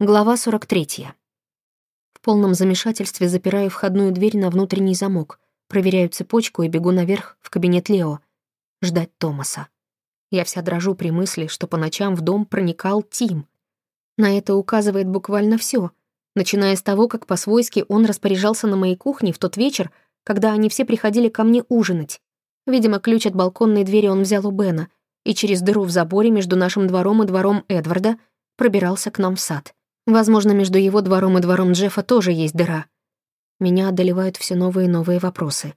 Глава 43. В полном замешательстве запираю входную дверь на внутренний замок, проверяю цепочку и бегу наверх в кабинет Лео. Ждать Томаса. Я вся дрожу при мысли, что по ночам в дом проникал Тим. На это указывает буквально все, начиная с того, как по-свойски он распоряжался на моей кухне в тот вечер, когда они все приходили ко мне ужинать. Видимо, ключ от балконной двери он взял у Бена, и через дыру в заборе между нашим двором и двором Эдварда пробирался к нам в сад. Возможно, между его двором и двором Джеффа тоже есть дыра. Меня одолевают все новые и новые вопросы.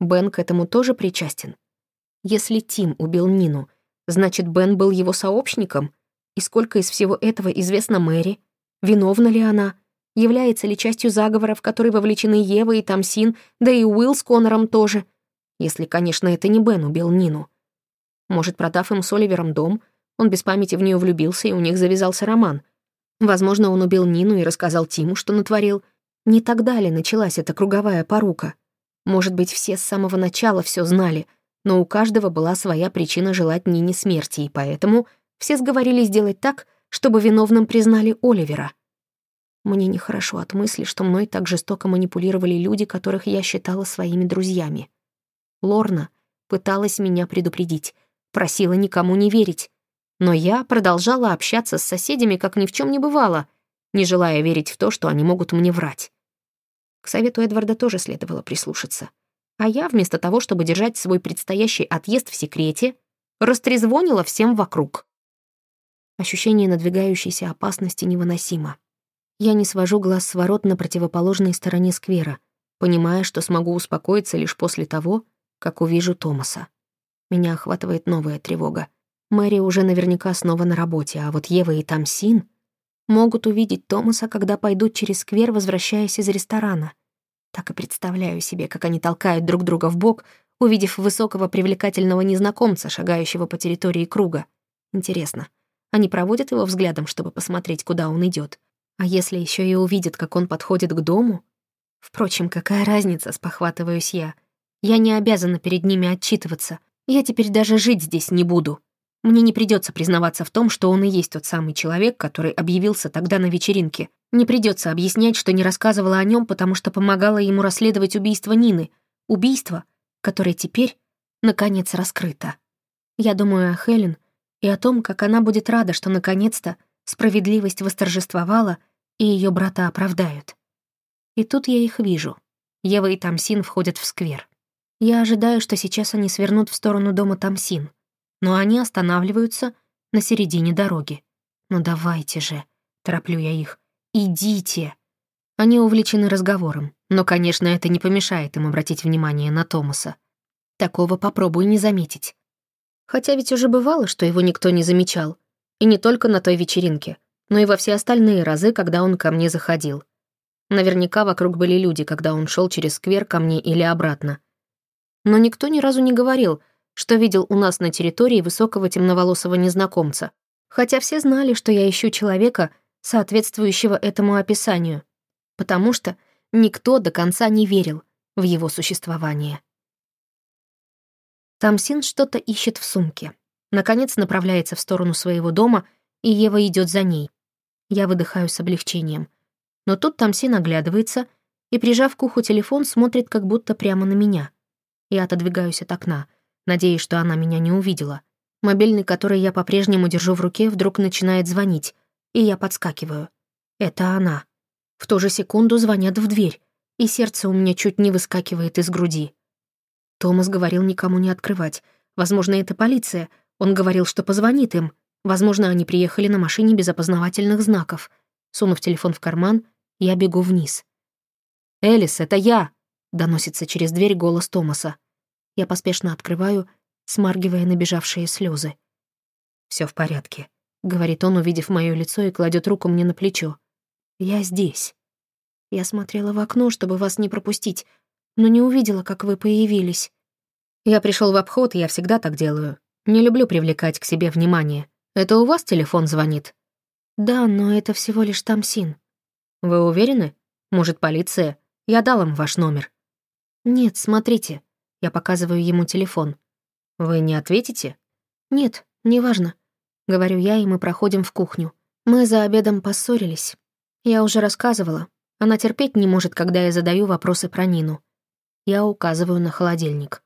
Бен к этому тоже причастен? Если Тим убил Нину, значит, Бен был его сообщником? И сколько из всего этого известно Мэри? Виновна ли она? Является ли частью заговора, в который вовлечены Ева и Тамсин, да и Уилл с Конором тоже? Если, конечно, это не Бен убил Нину. Может, продав им с Оливером дом, он без памяти в нее влюбился, и у них завязался роман. Возможно, он убил Нину и рассказал Тиму, что натворил. Не тогда ли началась эта круговая порука? Может быть, все с самого начала все знали, но у каждого была своя причина желать Нине смерти, и поэтому все сговорились сделать так, чтобы виновным признали Оливера. Мне нехорошо от мысли, что мной так жестоко манипулировали люди, которых я считала своими друзьями. Лорна пыталась меня предупредить, просила никому не верить. Но я продолжала общаться с соседями, как ни в чем не бывало, не желая верить в то, что они могут мне врать. К совету Эдварда тоже следовало прислушаться. А я, вместо того, чтобы держать свой предстоящий отъезд в секрете, растрезвонила всем вокруг. Ощущение надвигающейся опасности невыносимо. Я не свожу глаз с ворот на противоположной стороне сквера, понимая, что смогу успокоиться лишь после того, как увижу Томаса. Меня охватывает новая тревога. Мэри уже наверняка снова на работе, а вот Ева и Тамсин могут увидеть Томаса, когда пойдут через сквер, возвращаясь из ресторана. Так и представляю себе, как они толкают друг друга в бок, увидев высокого привлекательного незнакомца, шагающего по территории круга. Интересно, они проводят его взглядом, чтобы посмотреть, куда он идет. А если еще и увидят, как он подходит к дому? Впрочем, какая разница, спохватываюсь я. Я не обязана перед ними отчитываться. Я теперь даже жить здесь не буду. Мне не придется признаваться в том, что он и есть тот самый человек, который объявился тогда на вечеринке. Не придется объяснять, что не рассказывала о нем, потому что помогала ему расследовать убийство Нины. Убийство, которое теперь, наконец, раскрыто. Я думаю о Хелен и о том, как она будет рада, что, наконец-то, справедливость восторжествовала, и ее брата оправдают. И тут я их вижу. Ева и Тамсин входят в сквер. Я ожидаю, что сейчас они свернут в сторону дома Тамсин — но они останавливаются на середине дороги. «Ну давайте же», — тороплю я их, — «идите». Они увлечены разговором, но, конечно, это не помешает им обратить внимание на Томаса. Такого попробуй не заметить. Хотя ведь уже бывало, что его никто не замечал. И не только на той вечеринке, но и во все остальные разы, когда он ко мне заходил. Наверняка вокруг были люди, когда он шел через сквер ко мне или обратно. Но никто ни разу не говорил — что видел у нас на территории высокого темноволосого незнакомца, хотя все знали, что я ищу человека, соответствующего этому описанию, потому что никто до конца не верил в его существование. Тамсин что-то ищет в сумке. Наконец направляется в сторону своего дома, и Ева идет за ней. Я выдыхаю с облегчением. Но тут Тамсин оглядывается и, прижав к уху телефон, смотрит как будто прямо на меня. Я отодвигаюсь от окна — надеясь, что она меня не увидела. Мобильный, который я по-прежнему держу в руке, вдруг начинает звонить, и я подскакиваю. Это она. В ту же секунду звонят в дверь, и сердце у меня чуть не выскакивает из груди. Томас говорил никому не открывать. Возможно, это полиция. Он говорил, что позвонит им. Возможно, они приехали на машине без опознавательных знаков. Сунув телефон в карман, я бегу вниз. «Элис, это я!» — доносится через дверь голос Томаса. Я поспешно открываю, смаргивая набежавшие слезы. Все в порядке», — говорит он, увидев мое лицо и кладет руку мне на плечо. «Я здесь. Я смотрела в окно, чтобы вас не пропустить, но не увидела, как вы появились. Я пришел в обход, я всегда так делаю. Не люблю привлекать к себе внимание. Это у вас телефон звонит?» «Да, но это всего лишь Тамсин». «Вы уверены? Может, полиция? Я дал им ваш номер». «Нет, смотрите. Я показываю ему телефон. «Вы не ответите?» «Нет, неважно», — говорю я, и мы проходим в кухню. Мы за обедом поссорились. Я уже рассказывала. Она терпеть не может, когда я задаю вопросы про Нину. Я указываю на холодильник.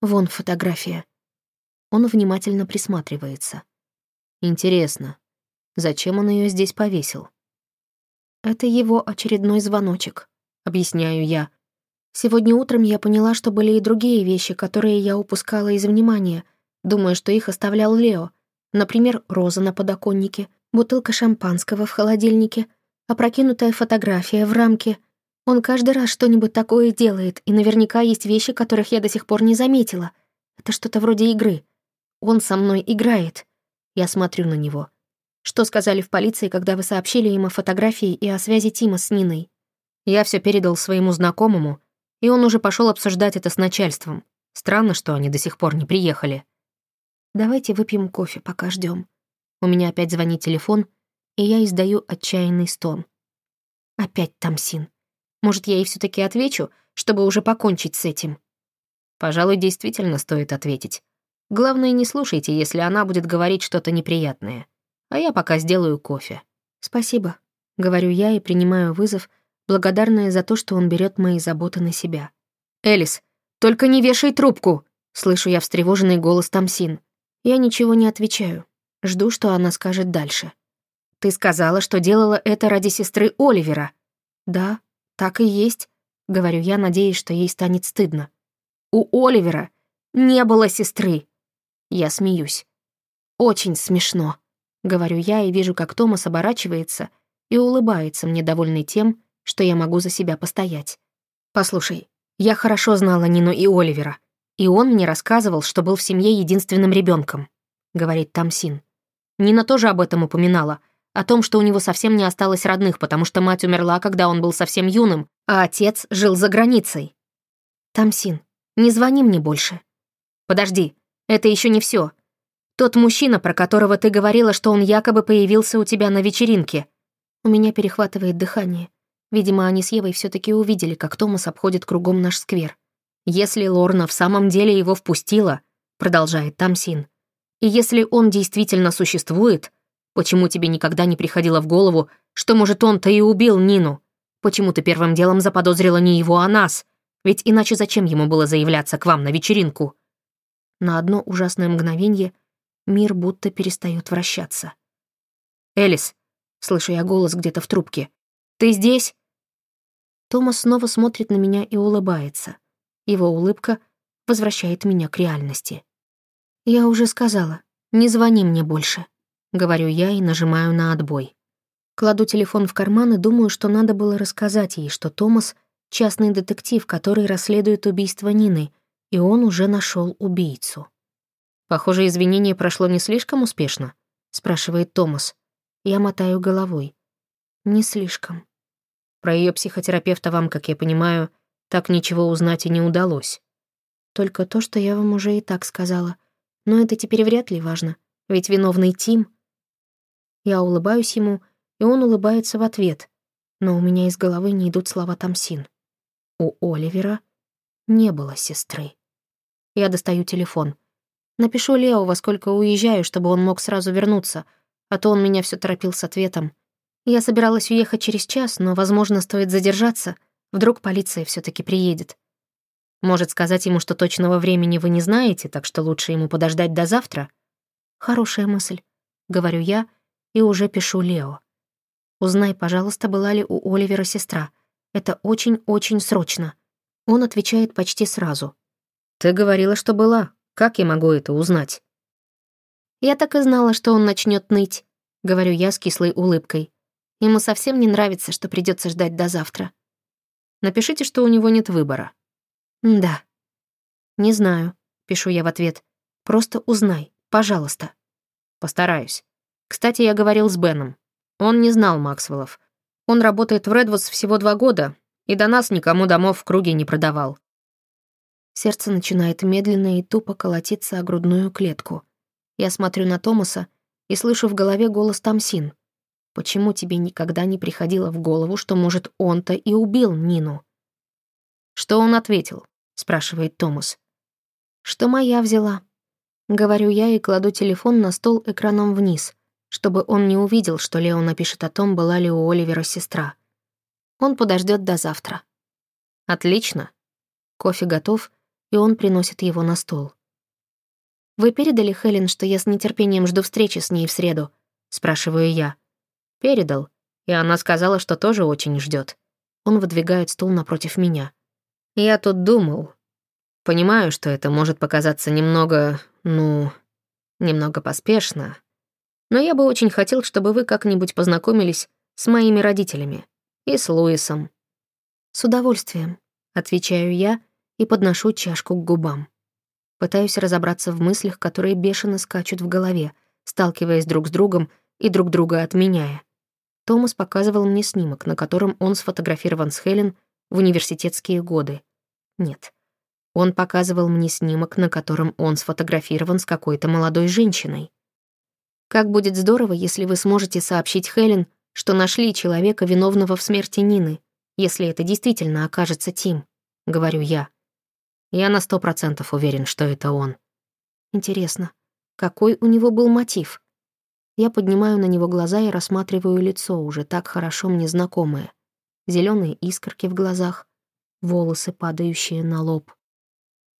Вон фотография. Он внимательно присматривается. Интересно, зачем он ее здесь повесил? Это его очередной звоночек, объясняю я. Сегодня утром я поняла, что были и другие вещи, которые я упускала из внимания, думая, что их оставлял Лео. Например, роза на подоконнике, бутылка шампанского в холодильнике, опрокинутая фотография в рамке. Он каждый раз что-нибудь такое делает, и наверняка есть вещи, которых я до сих пор не заметила. Это что-то вроде игры. Он со мной играет. Я смотрю на него. Что сказали в полиции, когда вы сообщили им о фотографии и о связи Тима с Ниной? Я все передал своему знакомому, и он уже пошел обсуждать это с начальством. Странно, что они до сих пор не приехали. Давайте выпьем кофе, пока ждем. У меня опять звонит телефон, и я издаю отчаянный стон. Опять Тамсин. Может, я ей все таки отвечу, чтобы уже покончить с этим? Пожалуй, действительно стоит ответить. Главное, не слушайте, если она будет говорить что-то неприятное. А я пока сделаю кофе. Спасибо, говорю я и принимаю вызов, благодарная за то, что он берет мои заботы на себя. «Элис, только не вешай трубку!» Слышу я встревоженный голос Тамсин. Я ничего не отвечаю. Жду, что она скажет дальше. «Ты сказала, что делала это ради сестры Оливера». «Да, так и есть», — говорю я, надеясь, что ей станет стыдно. «У Оливера не было сестры». Я смеюсь. «Очень смешно», — говорю я и вижу, как Томас оборачивается и улыбается мне, довольный тем, что я могу за себя постоять. «Послушай, я хорошо знала Нину и Оливера, и он мне рассказывал, что был в семье единственным ребенком, говорит Тамсин. Нина тоже об этом упоминала, о том, что у него совсем не осталось родных, потому что мать умерла, когда он был совсем юным, а отец жил за границей. «Тамсин, не звони мне больше». «Подожди, это еще не все. Тот мужчина, про которого ты говорила, что он якобы появился у тебя на вечеринке». У меня перехватывает дыхание. Видимо, они с Евой все таки увидели, как Томас обходит кругом наш сквер. «Если Лорна в самом деле его впустила», — продолжает Тамсин, «и если он действительно существует, почему тебе никогда не приходило в голову, что, может, он-то и убил Нину? Почему ты первым делом заподозрила не его, а нас? Ведь иначе зачем ему было заявляться к вам на вечеринку?» На одно ужасное мгновение мир будто перестает вращаться. «Элис», — слышу я голос где-то в трубке, — «ты здесь?» Томас снова смотрит на меня и улыбается. Его улыбка возвращает меня к реальности. «Я уже сказала, не звони мне больше», — говорю я и нажимаю на отбой. Кладу телефон в карман и думаю, что надо было рассказать ей, что Томас — частный детектив, который расследует убийство Нины, и он уже нашел убийцу. «Похоже, извинение прошло не слишком успешно», — спрашивает Томас. Я мотаю головой. «Не слишком». Про ее психотерапевта вам, как я понимаю, так ничего узнать и не удалось. Только то, что я вам уже и так сказала. Но это теперь вряд ли важно, ведь виновный Тим. Я улыбаюсь ему, и он улыбается в ответ, но у меня из головы не идут слова Тамсин. У Оливера не было сестры. Я достаю телефон. Напишу Лео, во сколько уезжаю, чтобы он мог сразу вернуться, а то он меня все торопил с ответом. Я собиралась уехать через час, но, возможно, стоит задержаться. Вдруг полиция все таки приедет. Может, сказать ему, что точного времени вы не знаете, так что лучше ему подождать до завтра? Хорошая мысль, — говорю я и уже пишу Лео. Узнай, пожалуйста, была ли у Оливера сестра. Это очень-очень срочно. Он отвечает почти сразу. Ты говорила, что была. Как я могу это узнать? Я так и знала, что он начнет ныть, — говорю я с кислой улыбкой. Ему совсем не нравится, что придется ждать до завтра. Напишите, что у него нет выбора. Да. Не знаю, пишу я в ответ. Просто узнай, пожалуйста. Постараюсь. Кстати, я говорил с Беном. Он не знал Максвеллов. Он работает в Редвудс всего два года, и до нас никому домов в круге не продавал. Сердце начинает медленно и тупо колотиться о грудную клетку. Я смотрю на Томаса и слышу в голове голос Тамсин. Почему тебе никогда не приходило в голову, что, может, он-то и убил Нину?» «Что он ответил?» — спрашивает Томас. «Что моя взяла?» Говорю я и кладу телефон на стол экраном вниз, чтобы он не увидел, что Лео напишет о том, была ли у Оливера сестра. Он подождет до завтра. Отлично. Кофе готов, и он приносит его на стол. «Вы передали Хелен, что я с нетерпением жду встречи с ней в среду?» — спрашиваю я. «Передал, и она сказала, что тоже очень ждет. Он выдвигает стул напротив меня. «Я тут думал. Понимаю, что это может показаться немного, ну, немного поспешно, но я бы очень хотел, чтобы вы как-нибудь познакомились с моими родителями и с Луисом». «С удовольствием», — отвечаю я и подношу чашку к губам. Пытаюсь разобраться в мыслях, которые бешено скачут в голове, сталкиваясь друг с другом и друг друга отменяя. Томас показывал мне снимок, на котором он сфотографирован с Хелен в университетские годы. Нет. Он показывал мне снимок, на котором он сфотографирован с какой-то молодой женщиной. Как будет здорово, если вы сможете сообщить Хелен, что нашли человека, виновного в смерти Нины, если это действительно окажется Тим, — говорю я. Я на сто процентов уверен, что это он. Интересно, какой у него был мотив? Я поднимаю на него глаза и рассматриваю лицо, уже так хорошо мне знакомое. Зеленые искорки в глазах, волосы, падающие на лоб.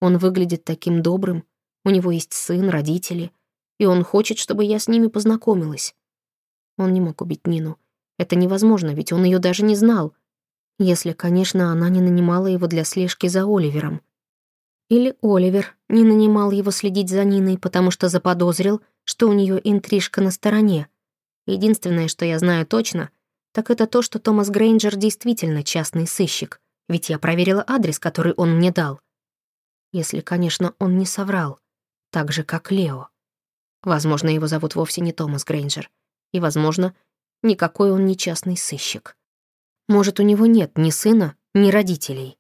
Он выглядит таким добрым, у него есть сын, родители — и он хочет, чтобы я с ними познакомилась. Он не мог убить Нину. Это невозможно, ведь он ее даже не знал. Если, конечно, она не нанимала его для слежки за Оливером. Или Оливер не нанимал его следить за Ниной, потому что заподозрил, что у нее интрижка на стороне. Единственное, что я знаю точно, так это то, что Томас Грейнджер действительно частный сыщик, ведь я проверила адрес, который он мне дал. Если, конечно, он не соврал, так же, как Лео. Возможно, его зовут вовсе не Томас Грейнджер. И, возможно, никакой он не частный сыщик. Может, у него нет ни сына, ни родителей.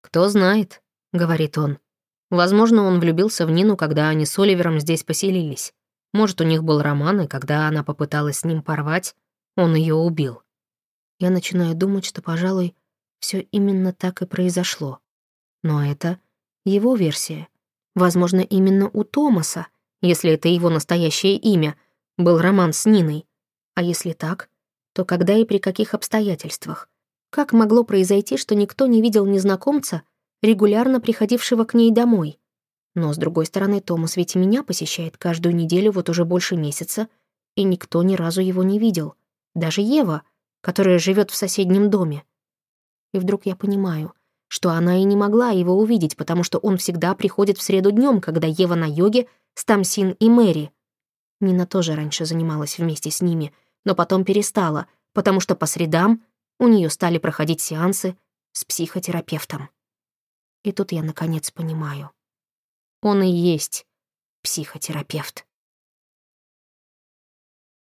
«Кто знает», — говорит он. Возможно, он влюбился в Нину, когда они с Оливером здесь поселились. Может, у них был роман, и когда она попыталась с ним порвать, он ее убил. Я начинаю думать, что, пожалуй, все именно так и произошло. Но это его версия. Возможно, именно у Томаса — если это его настоящее имя, был роман с Ниной. А если так, то когда и при каких обстоятельствах? Как могло произойти, что никто не видел незнакомца, регулярно приходившего к ней домой? Но, с другой стороны, Томас ведь меня посещает каждую неделю вот уже больше месяца, и никто ни разу его не видел. Даже Ева, которая живет в соседнем доме. И вдруг я понимаю, что она и не могла его увидеть, потому что он всегда приходит в среду днем, когда Ева на йоге с Тамсин и Мэри. Нина тоже раньше занималась вместе с ними, но потом перестала, потому что по средам у нее стали проходить сеансы с психотерапевтом. И тут я наконец понимаю. Он и есть психотерапевт.